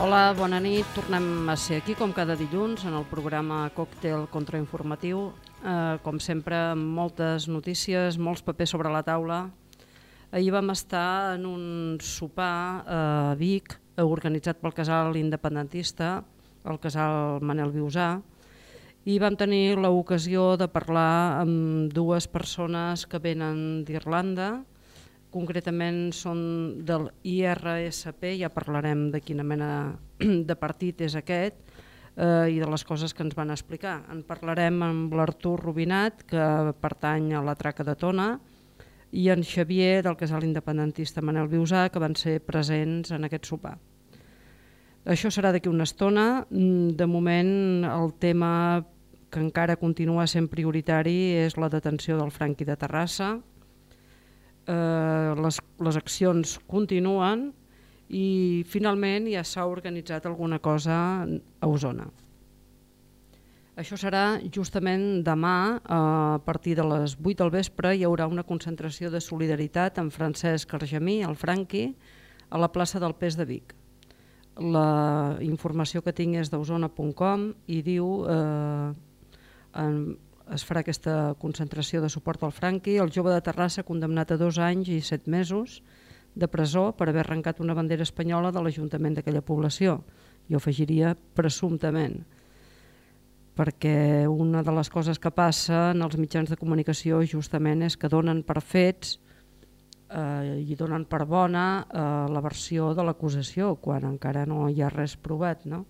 Hola, bona nit. Tornem a ser aquí, com cada dilluns, en el programa Còctel Contrainformatiu. Eh, com sempre, moltes notícies, molts papers sobre la taula. Ahir vam estar en un sopar a Vic, organitzat pel casal independentista, el casal Manel Viusà, i vam tenir l'ocasió de parlar amb dues persones que venen d'Irlanda, concretament són del IRSP, ja parlarem de quina mena de partit és aquest eh, i de les coses que ens van explicar. En parlarem amb l'Artur Rubinat, que pertany a la traca de Tona, i en Xavier, del casal independentista Manel Viusà, que van ser presents en aquest sopar. Això serà d'aquí una estona. Mm, de moment, el tema que encara continua sent prioritari és la detenció del Franqui de Terrassa, eh, les, les accions continuen i finalment ja s'ha organitzat alguna cosa a Osona. Això serà justament demà, a partir de les 8 del vespre, hi haurà una concentració de solidaritat amb Francesc Argemí, el Franqui, a la plaça del Pes de Vic. La informació que tinc és d'osona.com i diu eh, en, es farà aquesta concentració de suport al Franqui, el jove de Terrassa condemnat a dos anys i set mesos de presó per haver arrencat una bandera espanyola de l'Ajuntament d'aquella població. Jo afegiria presumptament perquè una de les coses que passa en els mitjans de comunicació justament és que donen per fets eh, i donen per bona eh, la versió de l'acusació quan encara no hi ha res provat. No?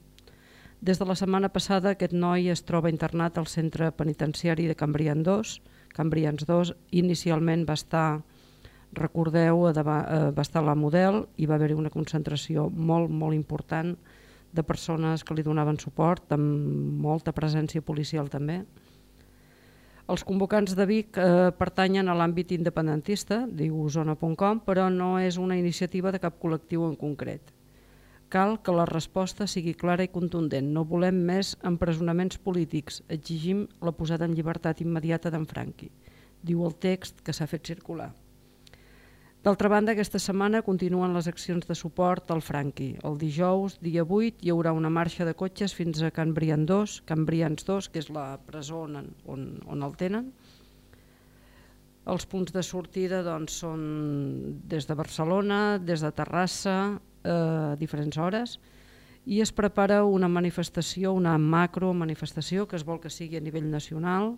Des de la setmana passada aquest noi es troba internat al centre penitenciari de Cambrians 2. Cambrians 2 inicialment va estar, recordeu, eh, va estar la Model i va haver-hi una concentració molt, molt important de persones que li donaven suport, amb molta presència policial també. Els convocants de Vic eh, pertanyen a l'àmbit independentista, diu zona.com, però no és una iniciativa de cap col·lectiu en concret. Cal que la resposta sigui clara i contundent. No volem més empresonaments polítics. Exigim la posada en llibertat immediata d'en Franqui, diu el text que s'ha fet circular. D'altra banda, aquesta setmana continuen les accions de suport al Franqui. El dijous, dia 8, hi haurà una marxa de cotxes fins a Can Brian 2, Can Brians 2, que és la presó on, on, on el tenen. Els punts de sortida doncs, són des de Barcelona, des de Terrassa, eh, a diferents hores, i es prepara una manifestació, una macro manifestació, que es vol que sigui a nivell nacional,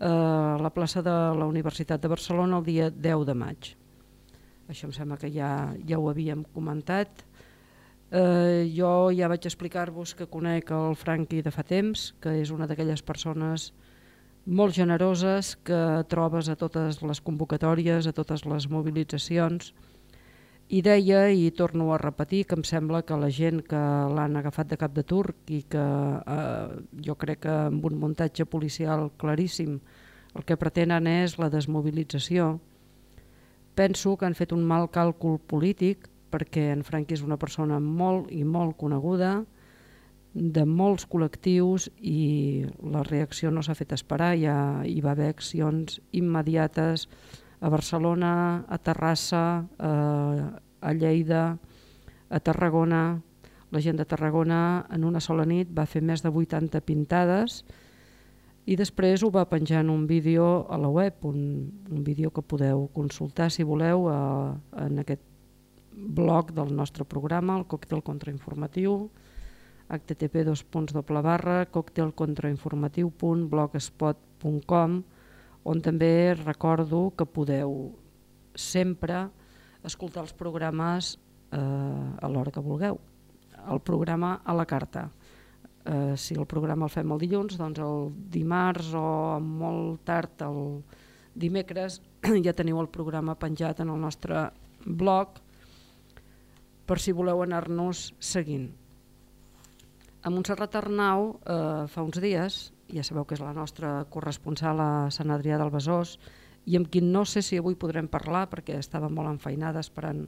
eh, a la plaça de la Universitat de Barcelona el dia 10 de maig això em sembla que ja, ja ho havíem comentat. Eh, jo ja vaig explicar-vos que conec el Franqui de fa temps, que és una d'aquelles persones molt generoses que trobes a totes les convocatòries, a totes les mobilitzacions, i deia, i torno a repetir, que em sembla que la gent que l'han agafat de cap de turc i que eh, jo crec que amb un muntatge policial claríssim el que pretenen és la desmobilització, Penso que han fet un mal càlcul polític perquè en Franqui és una persona molt i molt coneguda, de molts col·lectius i la reacció no s'ha fet esperar, ja hi va haver accions immediates a Barcelona, a Terrassa, a, a Lleida, a Tarragona. La gent de Tarragona en una sola nit va fer més de 80 pintades i després ho va penjar en un vídeo a la web, un, un vídeo que podeu consultar si voleu a, en aquest blog del nostre programa, el còctel contrainformatiu, http barra còctelcontrainformatiu.blogspot.com on també recordo que podeu sempre escoltar els programes eh, a l'hora que vulgueu. El programa a la carta eh, si el programa el fem el dilluns, doncs el dimarts o molt tard el dimecres ja teniu el programa penjat en el nostre blog per si voleu anar-nos seguint. A Montserrat Arnau eh, fa uns dies, ja sabeu que és la nostra corresponsal a Sant Adrià del Besòs, i amb qui no sé si avui podrem parlar perquè estava molt enfeinada esperant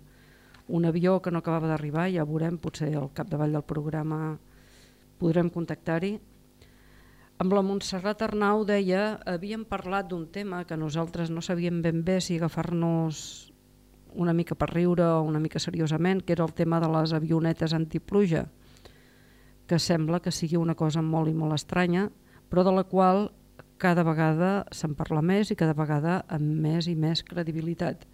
un avió que no acabava d'arribar, ja veurem, potser al capdavall del programa podrem contactar-hi. Amb la Montserrat Arnau deia, havíem parlat d'un tema que nosaltres no sabíem ben bé si agafar-nos una mica per riure o una mica seriosament, que era el tema de les avionetes antipluja, que sembla que sigui una cosa molt i molt estranya, però de la qual cada vegada se'n parla més i cada vegada amb més i més credibilitat.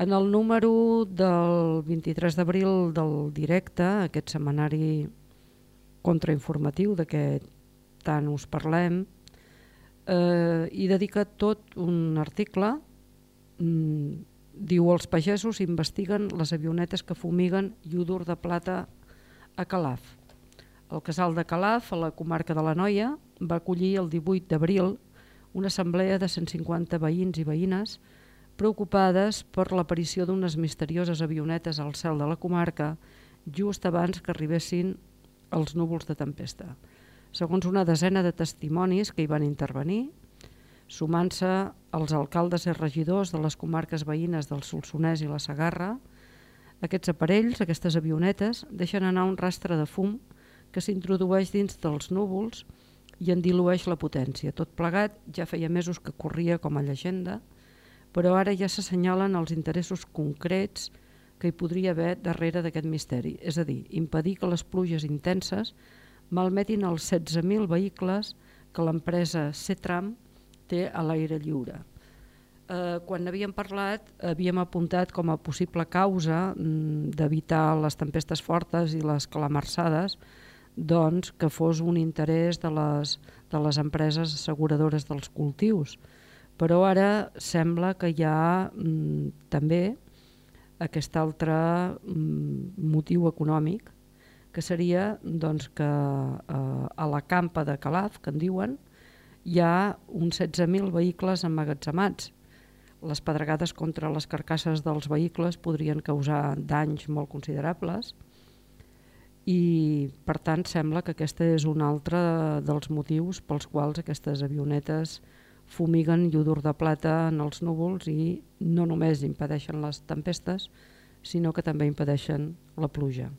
En el número del 23 d'abril del directe, aquest setmanari contrainformatiu de què tant us parlem eh, i dedica tot un article mm, diu els pagesos investiguen les avionetes que fumiguen iodur de plata a Calaf. El casal de Calaf, a la comarca de la Noia, va acollir el 18 d'abril una assemblea de 150 veïns i veïnes preocupades per l'aparició d'unes misterioses avionetes al cel de la comarca just abans que arribessin els núvols de tempesta. Segons una desena de testimonis que hi van intervenir, sumant-se als alcaldes i regidors de les comarques veïnes del Solsonès i la Sagarra, aquests aparells, aquestes avionetes, deixen anar un rastre de fum que s'introdueix dins dels núvols i en dilueix la potència. Tot plegat ja feia mesos que corria com a llegenda, però ara ja s'assenyalen els interessos concrets que hi podria haver darrere d'aquest misteri, és a dir, impedir que les pluges intenses malmetin els 16.000 vehicles que l'empresa CETRAM té a l'aire lliure. Eh, quan havíem parlat, havíem apuntat com a possible causa mm, d'evitar les tempestes fortes i les calamarsades doncs, que fos un interès de les, de les empreses asseguradores dels cultius. Però ara sembla que hi ha mm, també aquest altre mm, motiu econòmic, que seria doncs, que eh, a la campa de Calaf, que en diuen, hi ha uns 16.000 vehicles emmagatzemats. Les pedregades contra les carcasses dels vehicles podrien causar danys molt considerables i per tant sembla que aquest és un altre dels motius pels quals aquestes avionetes fumiguen iodur de plata en els núvols i no només impedeixen les tempestes, sinó que també impedeixen la pluja.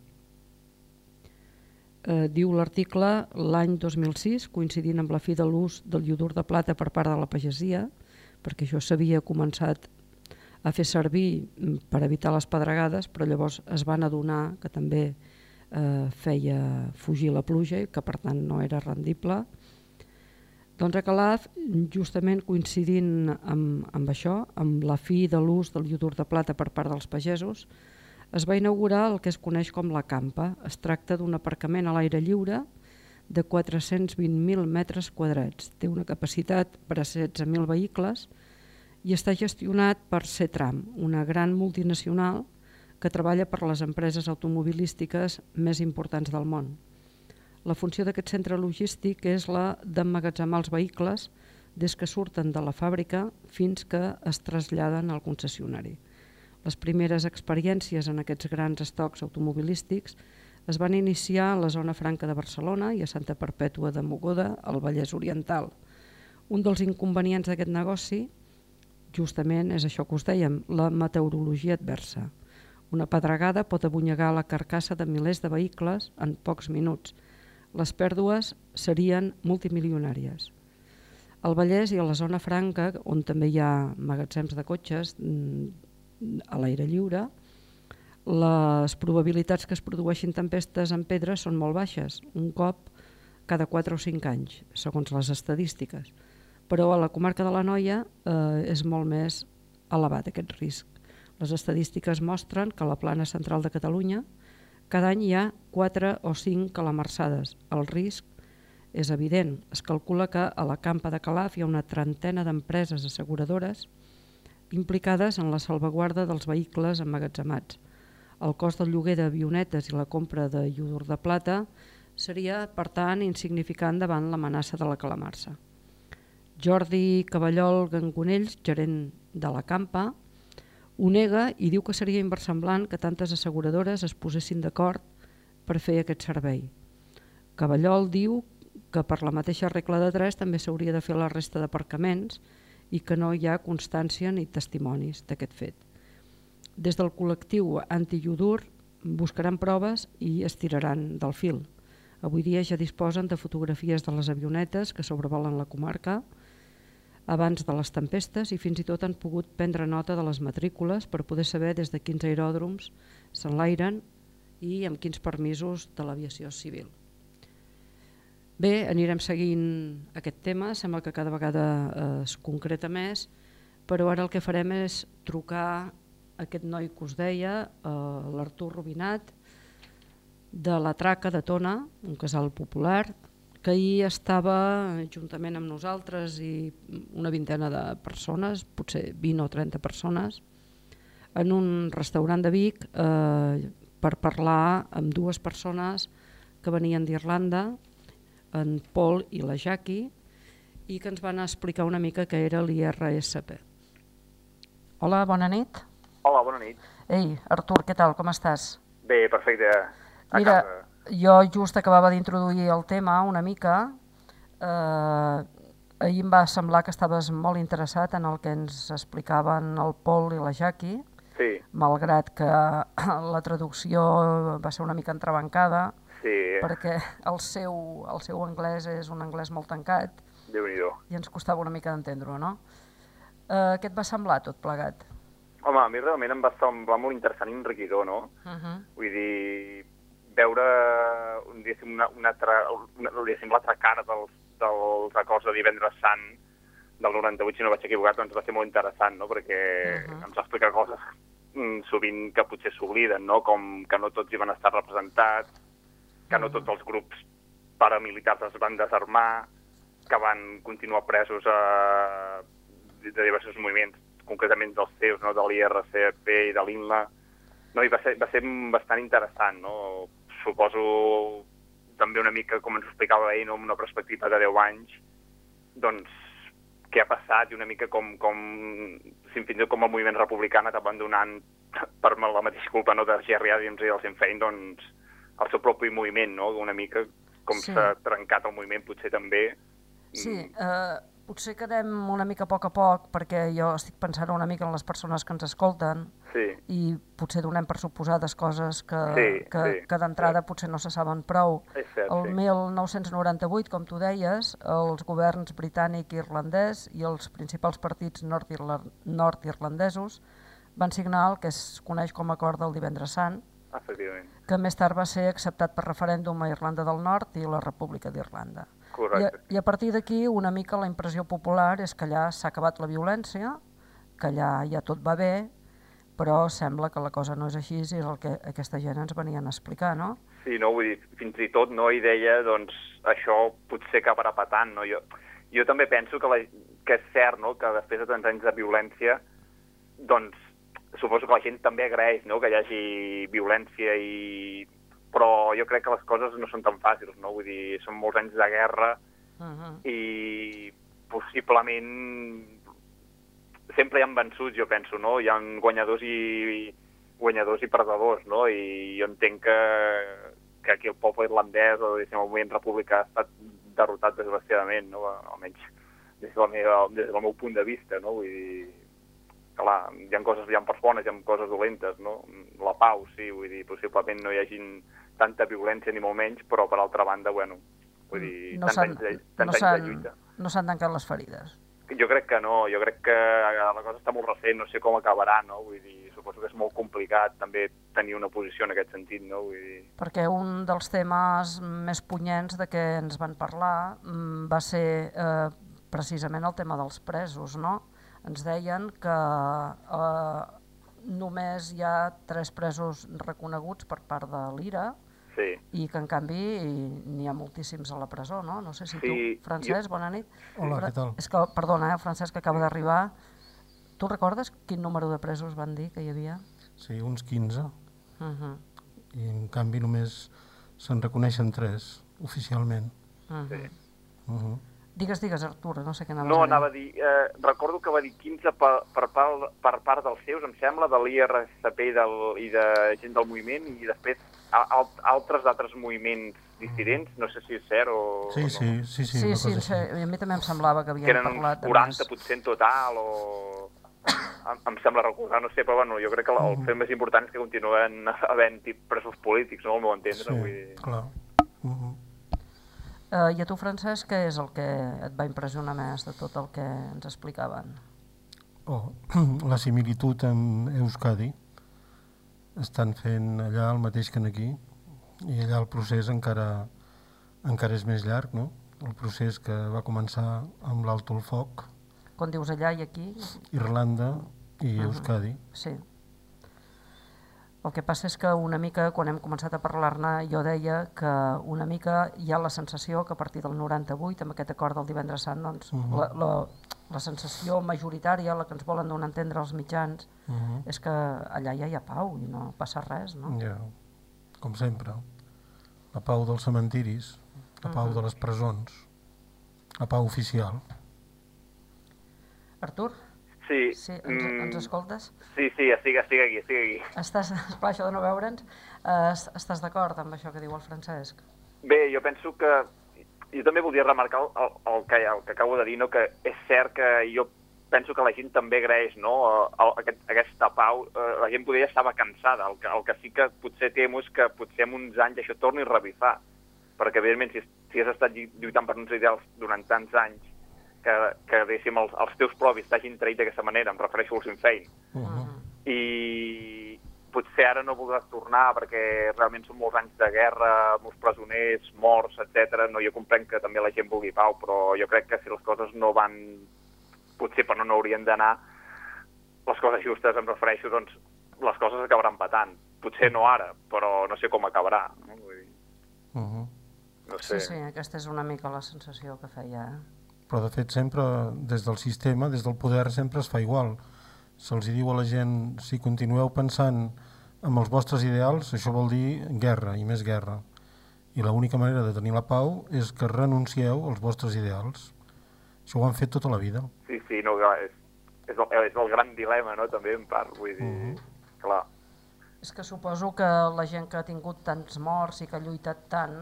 Eh, diu l'article, l'any 2006, coincidint amb la fi de l'ús del iodur de plata per part de la pagesia, perquè això s'havia començat a fer servir mm, per evitar les pedregades, però llavors es van adonar que també eh, feia fugir la pluja que per tant no era rendible, doncs a Calaf, justament coincidint amb, amb això, amb la fi de l'ús del iodur de plata per part dels pagesos, es va inaugurar el que es coneix com la campa. Es tracta d'un aparcament a l'aire lliure de 420.000 metres quadrats. Té una capacitat per a 16.000 vehicles i està gestionat per CETRAM, una gran multinacional que treballa per les empreses automobilístiques més importants del món. La funció d'aquest centre logístic és la d'emmagatzemar els vehicles des que surten de la fàbrica fins que es traslladen al concessionari. Les primeres experiències en aquests grans estocs automobilístics es van iniciar a la zona franca de Barcelona i a Santa Perpètua de Mogoda, al Vallès Oriental. Un dels inconvenients d'aquest negoci justament és això que us dèiem, la meteorologia adversa. Una pedregada pot abunyegar la carcassa de milers de vehicles en pocs minuts, les pèrdues serien multimilionàries. Al Vallès i a la zona franca, on també hi ha magatzems de cotxes mm, a l'aire lliure, les probabilitats que es produeixin tempestes en pedra són molt baixes, un cop cada 4 o 5 anys, segons les estadístiques. Però a la comarca de la Noia eh, és molt més elevat aquest risc. Les estadístiques mostren que a la plana central de Catalunya cada any hi ha 4 o 5 calamarsades. El risc és evident. Es calcula que a la campa de Calaf hi ha una trentena d'empreses asseguradores implicades en la salvaguarda dels vehicles emmagatzemats. El cost del lloguer d'avionetes i la compra de iodur de plata seria, per tant, insignificant davant l'amenaça de la calamarsa. Jordi Cavallol Gangonells, gerent de la campa, ho nega i diu que seria inversemblant que tantes asseguradores es posessin d'acord per fer aquest servei. Cavallol diu que per la mateixa regla de 3 també s'hauria de fer la resta d'aparcaments i que no hi ha constància ni testimonis d'aquest fet. Des del col·lectiu anti-Yudur buscaran proves i es tiraran del fil. Avui dia ja disposen de fotografies de les avionetes que sobrevolen la comarca, abans de les tempestes i fins i tot han pogut prendre nota de les matrícules per poder saber des de quins aeròdroms s'enlairen i amb quins permisos de l'aviació civil. Bé, anirem seguint aquest tema, sembla que cada vegada eh, es concreta més, però ara el que farem és trucar aquest noi que us deia, eh, l'Artur Rubinat, de la Traca de Tona, un casal popular, que ahir estava juntament amb nosaltres i una vintena de persones, potser 20 o 30 persones, en un restaurant de Vic eh, per parlar amb dues persones que venien d'Irlanda, en Paul i la Jackie, i que ens van explicar una mica què era l'IRSP. Hola, bona nit. Hola, bona nit. Ei, Artur, què tal, com estàs? Bé, perfecte. Mira, jo just acabava d'introduir el tema una mica. Eh, ahir em va semblar que estaves molt interessat en el que ens explicaven el Pol i la Jackie, Sí, malgrat que la traducció va ser una mica entrebancada. Sí, perquè el seu, el seu anglès és un anglès molt tancat déu nhi i ens costava una mica d'entendre-ho, no? Eh, què et va semblar tot plegat? Home, a mi realment em va semblar molt interessant i enriquidor, no? Uh -huh. Vull dir, veure una, una altra, una, l'altra cara dels, dels acords de divendres sant del 98, si no vaig equivocat, doncs va ser molt interessant, no? Perquè uh. -huh. ens va explicar coses mm, sovint que potser s'obliden, no? Com que no tots hi van estar representats, que no tots els grups paramilitars es van desarmar, que van continuar presos a, de diversos moviments, concretament dels seus, no? de l'IRCP i de l'INLA. No, i va ser, va ser bastant interessant, no? Suposo també una mica, com ens explicava ell, no? amb una perspectiva de 10 anys, doncs què ha passat i una mica com, com si fins i tot com el moviment republicà ha anat abandonant per la mateixa culpa no, de Gerri Adams i del Sinn Féin, doncs el seu propi moviment, no? una mica com Sí. s'ha trencat el moviment potser també. Sí, eh, potser quedem una mica a poc a poc, perquè jo estic pensant una mica en les persones que ens escolten Sí, i potser donem per suposades coses que, Sí, que, sí, que d'entrada potser no se saben prou. és cert, El sí. 1998, com tu deies, els governs britànic i irlandès i els principals partits nord-irla- nord-irlandesos van signar el que es coneix com a Acord del Divendres Sant, que més tard va ser acceptat per referèndum a Irlanda del Nord i la República d'Irlanda. I, correcte. I a partir d'aquí una mica la impressió popular és que allà s'ha acabat la violència, que allà ja tot va bé, però sembla que la cosa no és així i és el que aquesta gent ens venien a explicar, no? Sí, no, vull dir, fins i tot no, i deia, doncs, això potser acabarà patant, no? Jo, jo també penso que, la, que és cert, no?, que després de tants anys de violència, doncs, suposo que la gent també agraeix, no?, que hi hagi violència i... Però jo crec que les coses no són tan fàcils, no? Vull dir, són molts anys de guerra Uh -huh. i possiblement sempre hi ha vençuts, jo penso, no? Hi ha guanyadors i guanyadors i perdedors, no? I jo entenc que, que aquí el poble irlandès o diguéssim, el moviment republicà ha estat derrotat desgraciadament, no? Almenys des del, meu, des del meu punt de vista, no? Vull dir, clar, hi ha coses, hi ha parts bones, hi ha coses dolentes, no? La pau, sí, vull dir, possiblement no hi hagin tanta violència ni molt menys, però per altra banda, bueno, vull dir, No tants anys de, no anys de lluita. no s'han tancat les ferides. Jo crec que no, jo crec que la cosa està molt recent, no sé com acabarà, no? Vull dir, suposo que és molt complicat també tenir una posició en aquest sentit, no? Vull dir, Perquè un dels temes més punyents de què ens van parlar mm, va ser eh, precisament el tema dels presos, no? Ens deien que eh, només hi ha tres presos reconeguts per part de l'IRA sí. i que en canvi n'hi ha moltíssims a la presó, no? No sé si Sí, tu, Francesc, bona nit. Hola, Fra- què tal? És que, perdona, eh, Francesc, que acaba d'arribar. Tu recordes quin número de presos van dir que hi havia? Sí, uns 15, Uh -huh. i en canvi només se'n reconeixen 3, oficialment. Uh -huh. Sí. Uh -huh. Digues, digues, Artur, no sé què anaves No, a dir. anava a dir, eh, recordo que va dir 15 per, per, part, per part dels seus, em sembla, de l'IRCP i, del, i de gent del moviment, i després altres d'altres moviments dissidents, no sé si és cert o... o Sí, no. sí, sí, sí, Sí, sí, sí, a mi també em semblava que havien que eren parlat de 40 més. potser en total, o... Em, em sembla recordar, no sé, però bueno, jo crec que el fet més important és que continuen havent-hi presos polítics, no?, al meu entendre, Sí, vull dir... clar. Uh -huh. Uh, I a tu, Francesc, què és el que et va impressionar més de tot el que ens explicaven? Oh, la similitud amb Euskadi. Estan fent allà el mateix que en aquí, i allà el procés encara, encara és més llarg, no? El procés que va començar amb l'alto el foc, Quan dius allà i aquí, Irlanda i Mhm. Euskadi. sí. El que passa és que una mica, quan hem començat a parlar-ne, jo deia que una mica hi ha la sensació que a partir del 98, amb aquest acord del divendres sant, doncs, Mhm. la, la, la sensació majoritària, la que ens volen donar a entendre els mitjans, Uh -huh. és que allà ja hi ha pau i no passa res, no? Ja, com sempre. La pau dels cementiris, la pau de les presons, la pau oficial. Artur, Sí, sí, ens, mm, ens escoltes? sí, sí, estic, estic aquí, estic aquí. Estàs, esclar, això de no veure'ns, eh, est- estàs d'acord amb això que diu el Francesc? Bé, jo penso que... Jo també voldria remarcar el, el, que, el que acabo de dir, no? que és cert que jo penso que la gent també agraeix no, el, aquest, aquesta pau. Eh, la gent poder estava cansada. El que, el que sí que potser temo és que potser en uns anys això torni a revifar. Perquè, evidentment, si, si has estat lluitant per uns ideals durant tants anys, que, que diguéssim, els, els teus propis t'hagin traït d'aquesta manera, em refereixo al Sinn Féin, Uh -huh. i potser ara no voldràs tornar perquè realment són molts anys de guerra, molts presoners, morts, etc. No, jo comprenc que també la gent vulgui pau, però jo crec que si les coses no van potser per on no haurien d'anar, les coses justes, em refereixo, doncs les coses acabaran patant. Potser no ara, però no sé com acabarà. No, Vull dir, Uh -huh. no sé. Sí, sí, aquesta és una mica la sensació que feia. Eh? Però de fet sempre des del sistema, des del poder sempre es fa igual. Se'ls diu a la gent si continueu pensant amb els vostres ideals, això vol dir guerra i més guerra. I l'única manera de tenir la pau és que renuncieu als vostres ideals. Això ho han fet tota la vida. Sí, sí, no, clar, és, és, el, és el gran dilema, no?, també, en part, vull dir, Mhm. clar. És que suposo que la gent que ha tingut tants morts i que ha lluitat tant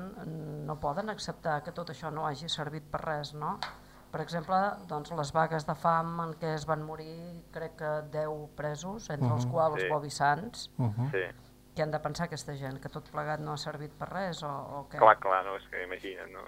no poden acceptar que tot això no hagi servit per res, no? Per exemple, doncs, les vagues de fam en què es van morir, crec que 10 presos, entre els Mhm. quals Sí. Bobby Sands, Uh -huh. Sí, què han de pensar aquesta gent? Que tot plegat no ha servit per res o, o què? clar, clar, no, és que imagina't, no?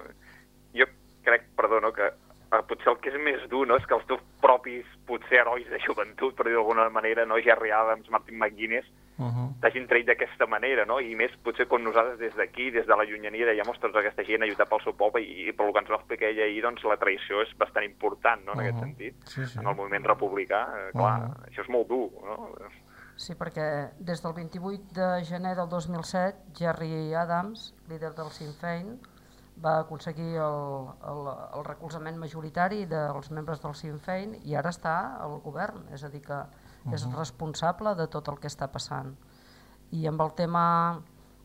Jo crec, perdó, no, que eh, potser el que és més dur, no?, és que els teus propis, potser, herois de joventut, per dir d'alguna manera, no?, Jerry Adams, Martin McGuinness, Uh -huh. t'hagin traït d'aquesta manera, no? I més potser com nosaltres des d'aquí, des de la llunyania, dèiem, ostres, aquesta gent ha lluitat pel seu poble i, i pel que ens va explicar ella ahir, doncs la traïció és bastant important, no?, en aquest Mhm. sentit. Sí, sí. En el moviment republicà, eh, clar, Mhm. això és molt dur, no? Sí, perquè des del 28 de gener del 2007, Jerry Adams, líder del Sinn Féin, va aconseguir el, el, el recolzament majoritari dels membres del Sinn Féin i ara està al govern, és a dir que és responsable de tot el que està passant. I amb el tema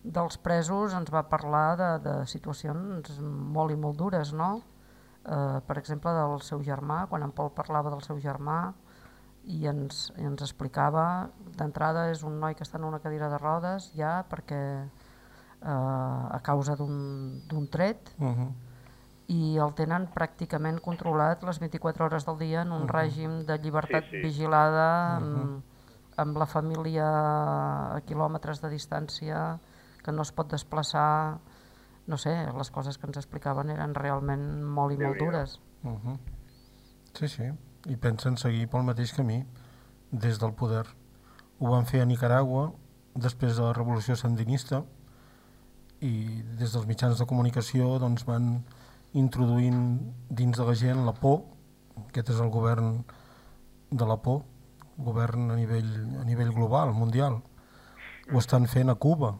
dels presos ens va parlar de, de situacions molt i molt dures, no? Eh, per exemple, del seu germà, quan en Pol parlava del seu germà, i ens, i ens explicava, d'entrada és un noi que està en una cadira de rodes ja perquè eh, a causa d'un d'un tret Uh -huh. I el tenen pràcticament controlat les 24 hores del dia en un règim de llibertat Sí, sí. vigilada amb, amb la família a quilòmetres de distància que no es pot desplaçar no sé, les coses que ens explicaven eren realment molt i molt dures. Uh -huh. Sí, sí. I pensen seguir pel mateix camí des del poder. Ho van fer a Nicaragua després de la revolució sandinista i des dels mitjans de comunicació doncs, van introduint dins de la gent la por. Aquest és el govern de la por, govern a nivell, a nivell global, mundial. Ho estan fent a Cuba.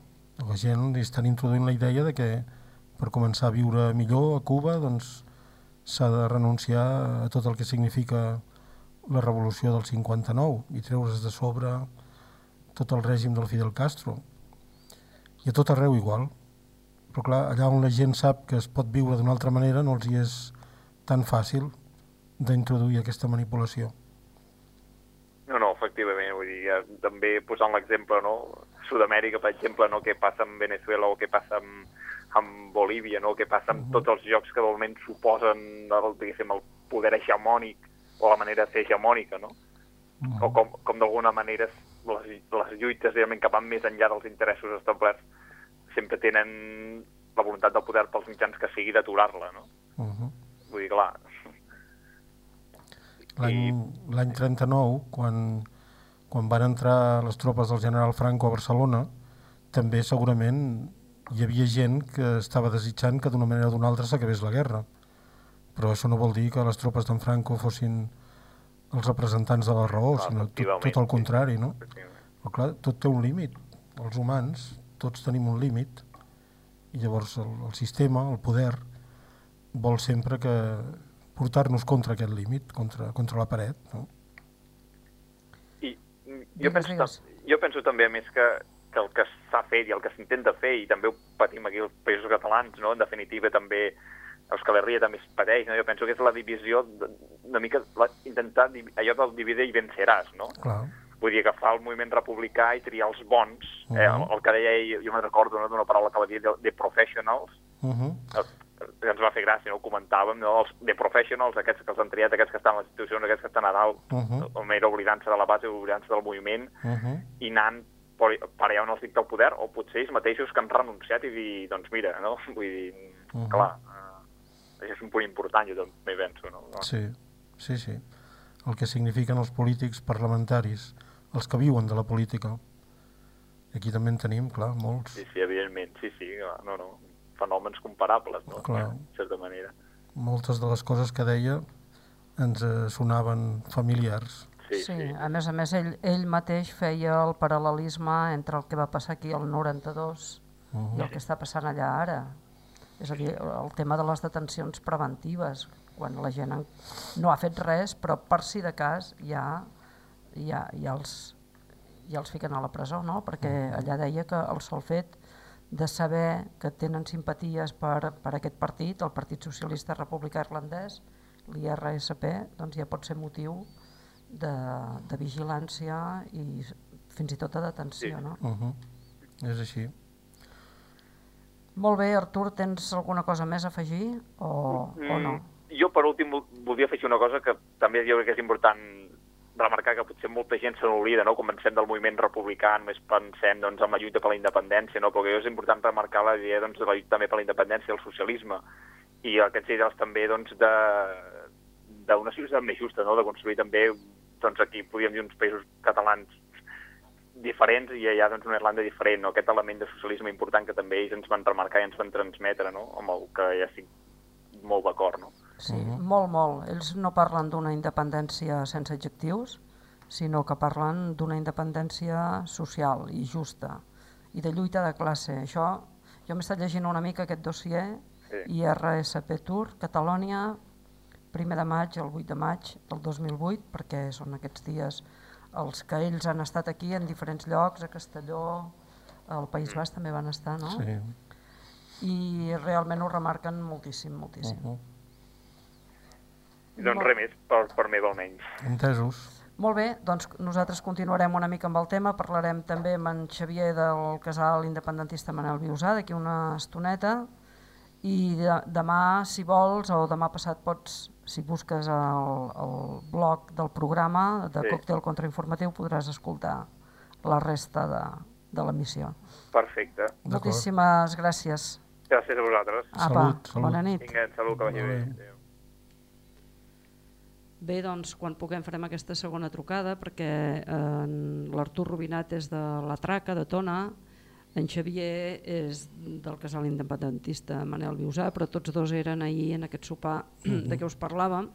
La gent li estan introduint la idea de que per començar a viure millor a Cuba doncs, s'ha de renunciar a tot el que significa la revolució del 59 i treure's de sobre tot el règim del Fidel Castro. I a tot arreu igual. Però clar, allà on la gent sap que es pot viure d'una altra manera no els hi és tan fàcil d'introduir aquesta manipulació. No, no, efectivament, vull dir, ja, també posant l'exemple, no? Sud-amèrica, per exemple, no? què passa amb Venezuela o què passa amb, amb Bolívia, no? què passa amb tots els llocs que realment suposen el, diguéssim, el poder hegemònic o la manera de ser hegemònica, no? O com, com d'alguna manera les, les lluites realment que van més enllà dels interessos establerts sempre tenen la voluntat del poder pels mitjans que sigui d'aturar-la, no? Uh -huh. Vull dir, clar, L'any l'any 39, quan, quan van entrar les tropes del general Franco a Barcelona, també segurament hi havia gent que estava desitjant que d'una manera o d'una altra s'acabés la guerra. Però això no vol dir que les tropes d'en Franco fossin els representants de la raó, Clar, sinó tot, tot el contrari, no? Però clar, tot té un límit. Els humans, tots tenim un límit, i llavors el, el sistema, el poder, vol sempre que portar-nos contra aquest límit, contra, contra la paret, no? I mm, jo penso, jo penso també, a més, que, que el que s'ha fet i el que s'intenta fer, i també ho patim aquí els països catalans, no? en definitiva també Euskal Herria també es pateix, no? jo penso que és la divisió, de- una mica la, intentar allò del divide i venceràs, no? Clar. Vull dir, agafar el moviment republicà i triar els bons, eh? el, Mhm. el que deia ell, jo me'n recordo no? d'una paraula que va dir de, de professionals, Uh -huh. eh, ens va fer gràcia, no ho comentàvem, no? els The Professionals, aquests que els han triat, aquests que estan a les institucions, aquests que estan a dalt, Uh -huh. uh -huh. oblidant-se de la base, oblidant-se del moviment, Uh -huh. i anant per, per allà on els dicta el poder, o potser ells mateixos que han renunciat i dir, doncs mira, no? Vull dir, uh Mhm. -huh. clar, uh, això és un punt important, jo també penso, no? Sí, sí, sí. El que signifiquen els polítics parlamentaris, els que viuen de la política. Aquí també en tenim, clar, molts. Sí, sí, evidentment, sí, sí, no, no, fenòmens comparables, no? Clar. En certa manera. Moltes de les coses que deia ens eh, sonaven familiars. Sí, Sí, sí. a més a més ell, ell mateix feia el paral·lelisme entre el que va passar aquí el 92 Uh i el que està passant allà ara. És a dir, el tema de les detencions preventives, quan la gent en- no ha fet res, però per si de cas ja, ja, ja, els, ja els fiquen a la presó, no? perquè allà deia que el sol fet de saber que tenen simpaties per, per aquest partit, el Partit Socialista Republicà Irlandès, l'IRSP, doncs ja pot ser motiu de, de vigilància i fins i tot de detenció. Sí. No? Uh -huh. És així. Molt bé, Artur, tens alguna cosa més a afegir o, o no? Mm, Jo, per últim, vol- voldria afegir una cosa que també jo crec que és important remarcar que potser molta gent se n'oblida, no? quan pensem del moviment republicà, només pensem doncs, en la lluita per la independència, no? perquè és important remarcar la idea doncs, de la lluita també per la independència del socialisme i aquests ideals també doncs, de d'una societat més justa, no? de construir també, doncs aquí podríem dir uns països catalans diferents i allà doncs, una Irlanda diferent, no? aquest element de socialisme important que també ells ens van remarcar i ens van transmetre, no? amb el que ja estic molt d'acord. No? Sí, molt, molt. Ells no parlen d'una independència sense adjectius, sinó que parlen d'una independència social i justa i de lluita de classe. Això, jo m'he estat llegint una mica aquest dossier, Sí. IRSP Tour, Catalònia, primer de maig al 8 de maig del 2008, perquè són aquests dies els que ells han estat aquí en diferents llocs, a Castelló, al País Basc també van estar, no? Sí. I realment ho remarquen moltíssim, moltíssim. Uh -huh. I doncs res més, per, per mi almenys. Entesos. Molt bé, doncs nosaltres continuarem una mica amb el tema, parlarem també amb en Xavier del casal independentista Manel Viusà d'aquí una estoneta i de, demà, si vols, o demà passat pots, si busques el, el blog del programa de Sí. Còctel Contrainformatiu, podràs escoltar la resta de, de l'emissió. Perfecte. Moltíssimes gràcies. Gràcies a vosaltres. Apa, Salut, salut. bona nit. Vinga, salut, que vagi Molt bé. bé. Adéu. Bé, doncs, quan puguem farem aquesta segona trucada, perquè eh, l'Artur Rubinat és de la Traca, de Tona, en Xavier és del casal independentista Manel Viusà, però tots dos eren ahir en aquest sopar de què us parlàvem,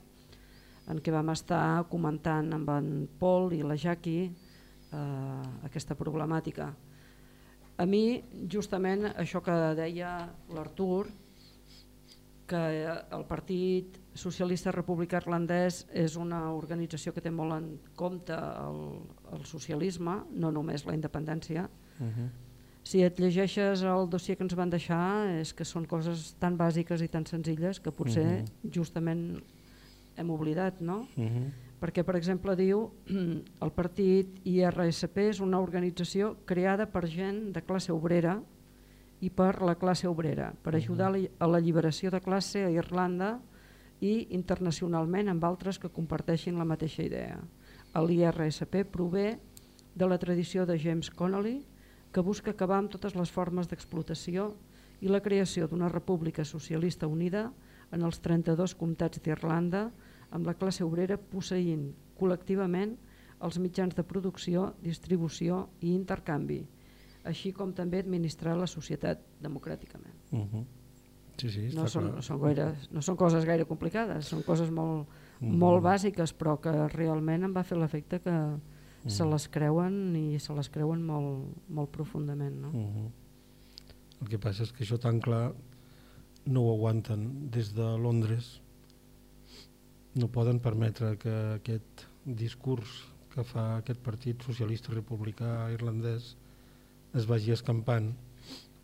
en què vam estar comentant amb en Pol i la Jaqui eh, aquesta problemàtica. A mi, justament, això que deia l'Artur, que el Partit Socialista Republicà Irlandès és una organització que té molt en compte el, el socialisme, no només la independència. Uh -huh. Si et llegeixes el dossier que ens van deixar és que són coses tan bàsiques i tan senzilles que potser justament hem oblidat, no? Uh -huh. perquè, per exemple, diu el partit IRSP és una organització creada per gent de classe obrera i per la classe obrera, per ajudar a la- a la lliberació de classe a Irlanda i internacionalment amb altres que comparteixin la mateixa idea. L'IRSP prové de la tradició de James Connolly, que busca acabar amb totes les formes d'explotació i la creació d'una república socialista unida en els 32 comtats d'Irlanda amb la classe obrera posseint col·lectivament els mitjans de producció, distribució i intercanvi, així com també administrar la societat democràticament. Uh -huh. Sí, sí, No són, no, són gaire, no són coses gaire complicades, són coses molt, molt bàsiques, però que realment em va fer l'efecte que se les creuen i se les creuen molt, molt profundament. No? Uh -huh. El que passa és que això tan clar no ho aguanten des de Londres. No poden permetre que aquest discurs que fa aquest partit socialista republicà irlandès es vagi escampant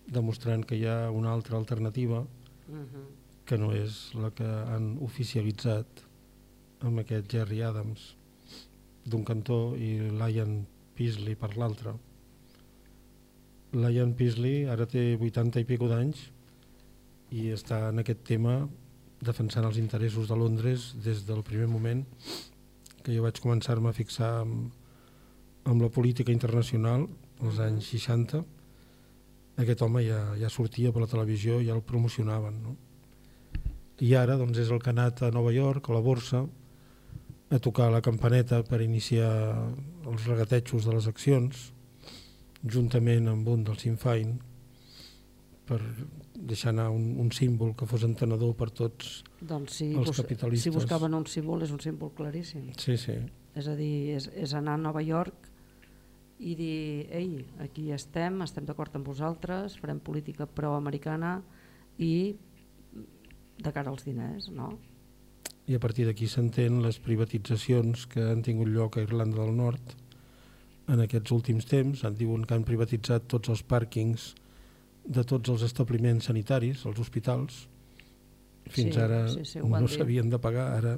demostrant que hi ha una altra alternativa Uh que no és la que han oficialitzat amb aquest Jerry Adams d'un cantó i Lion Peasley per l'altre. Lion Peasley ara té 80 i pico d'anys i està en aquest tema defensant els interessos de Londres des del primer moment que jo vaig començar-me a fixar amb, amb la política internacional als anys 60 aquest home ja, ja sortia per la televisió i ja el promocionaven no? i ara doncs, és el que ha anat a Nova York a la borsa a tocar la campaneta per iniciar els regatejos de les accions juntament amb un del Sinn Féin per deixar anar un, un símbol que fos entenedor per tots Doncs si, els bus capitalistes. si buscaven un símbol, és un símbol claríssim. Sí, sí. És a dir, és, és anar a Nova York i dir, ei, aquí estem, estem d'acord amb vosaltres, farem política pro-americana i de cara als diners, no? I a partir d'aquí s'entén les privatitzacions que han tingut lloc a Irlanda del Nord en aquests últims temps. En diuen que han privatitzat tots els pàrquings de tots els establiments sanitaris, els hospitals. Fins Sí, ara sí, sí, no s'havien de pagar, ara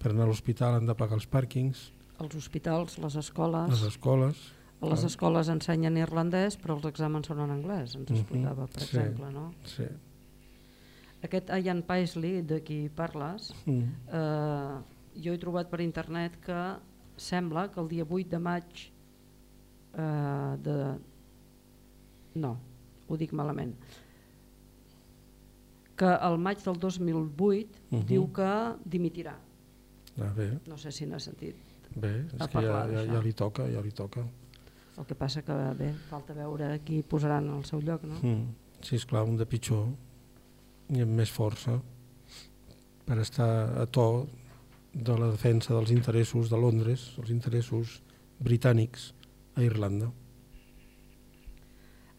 per anar a l'hospital han de pagar els pàrquings, Els hospitals, les escoles... les escoles... A les clar. escoles ensenyen irlandès, però els exàmens són en anglès, ens Mhm, explicava, per sí. exemple. No? Sí. Aquest Ian Paisley, de qui parles, Mm. eh, jo he trobat per internet que sembla que el dia 8 de maig eh, de... No, ho dic malament. Que al maig del 2008 Mhm. diu que dimitirà. Ah, bé, No sé si n'ha sentit. bé, és que ja, ja, ja li toca, ja li toca. El que passa que, bé, falta veure qui posaran al seu lloc, no? Mm. Sí, esclar, un de pitjor i amb més força per estar a to de la defensa dels interessos de Londres, els interessos britànics a Irlanda.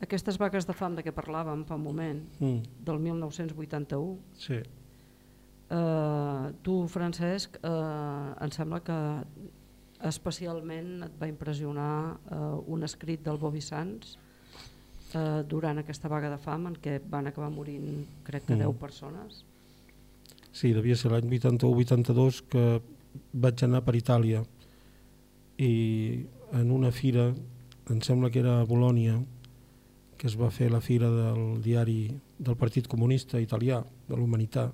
Aquestes vagues de fam de què parlàvem fa un moment, Mm. del 1981, Sí. eh, tu, Francesc, eh, em sembla que especialment et va impressionar eh, un escrit del Bobby Sands eh, durant aquesta vaga de fam en què van acabar morint, crec que Mm. 10 persones. Sí, devia ser l'any 81-82 que vaig anar per Itàlia i en una fira, em sembla que era a Bolònia, que es va fer la fira del diari del Partit Comunista Italià, de l'Humanitat,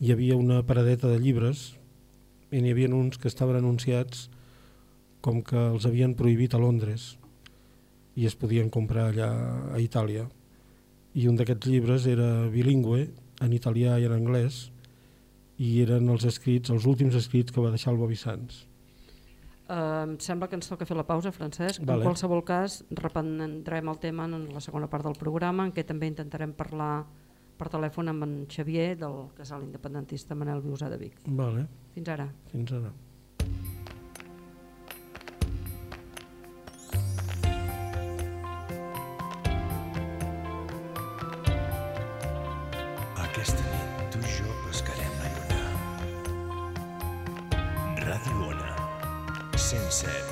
hi havia una paradeta de llibres i n'hi havia uns que estaven anunciats com que els havien prohibit a Londres i es podien comprar allà a Itàlia. I un d'aquests llibres era bilingüe, en italià i en anglès, i eren els escrits, els últims escrits que va deixar el Bobby Sands. Eh, em sembla que ens toca fer la pausa, Francesc. Vale. En qualsevol cas, reprendrem el tema en la segona part del programa, en què també intentarem parlar per telèfon amb en Xavier del casal independentista Manel Viusà de Vic. Vale, Fins ara. fins ara. Aquesta nit tu i jo pescarem la lluna. Ràdio Ona, 107.4.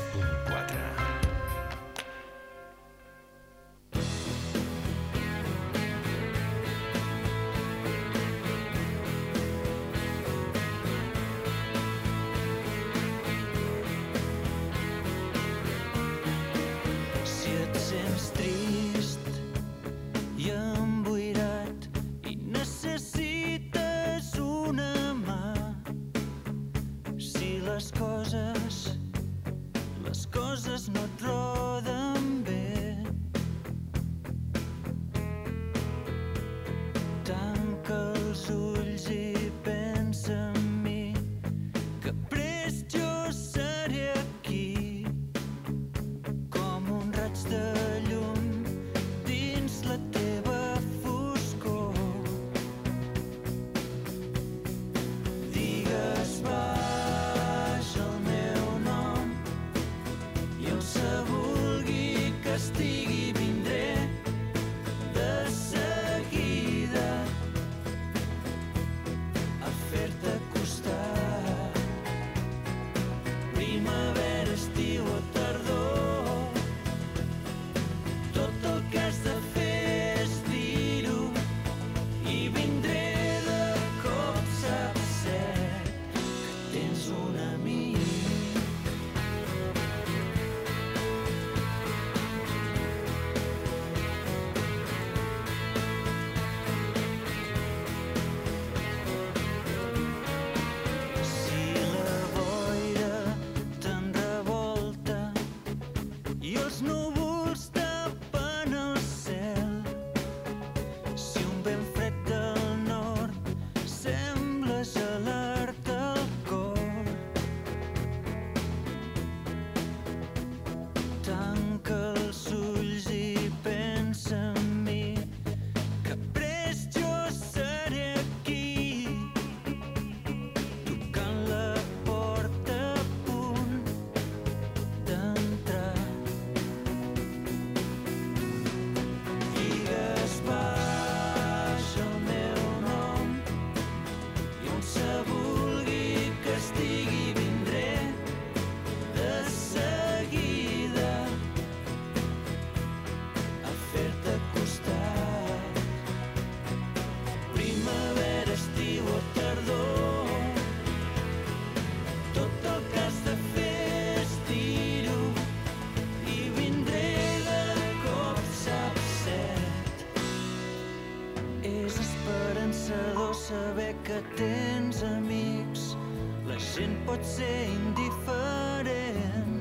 pot ser indiferent.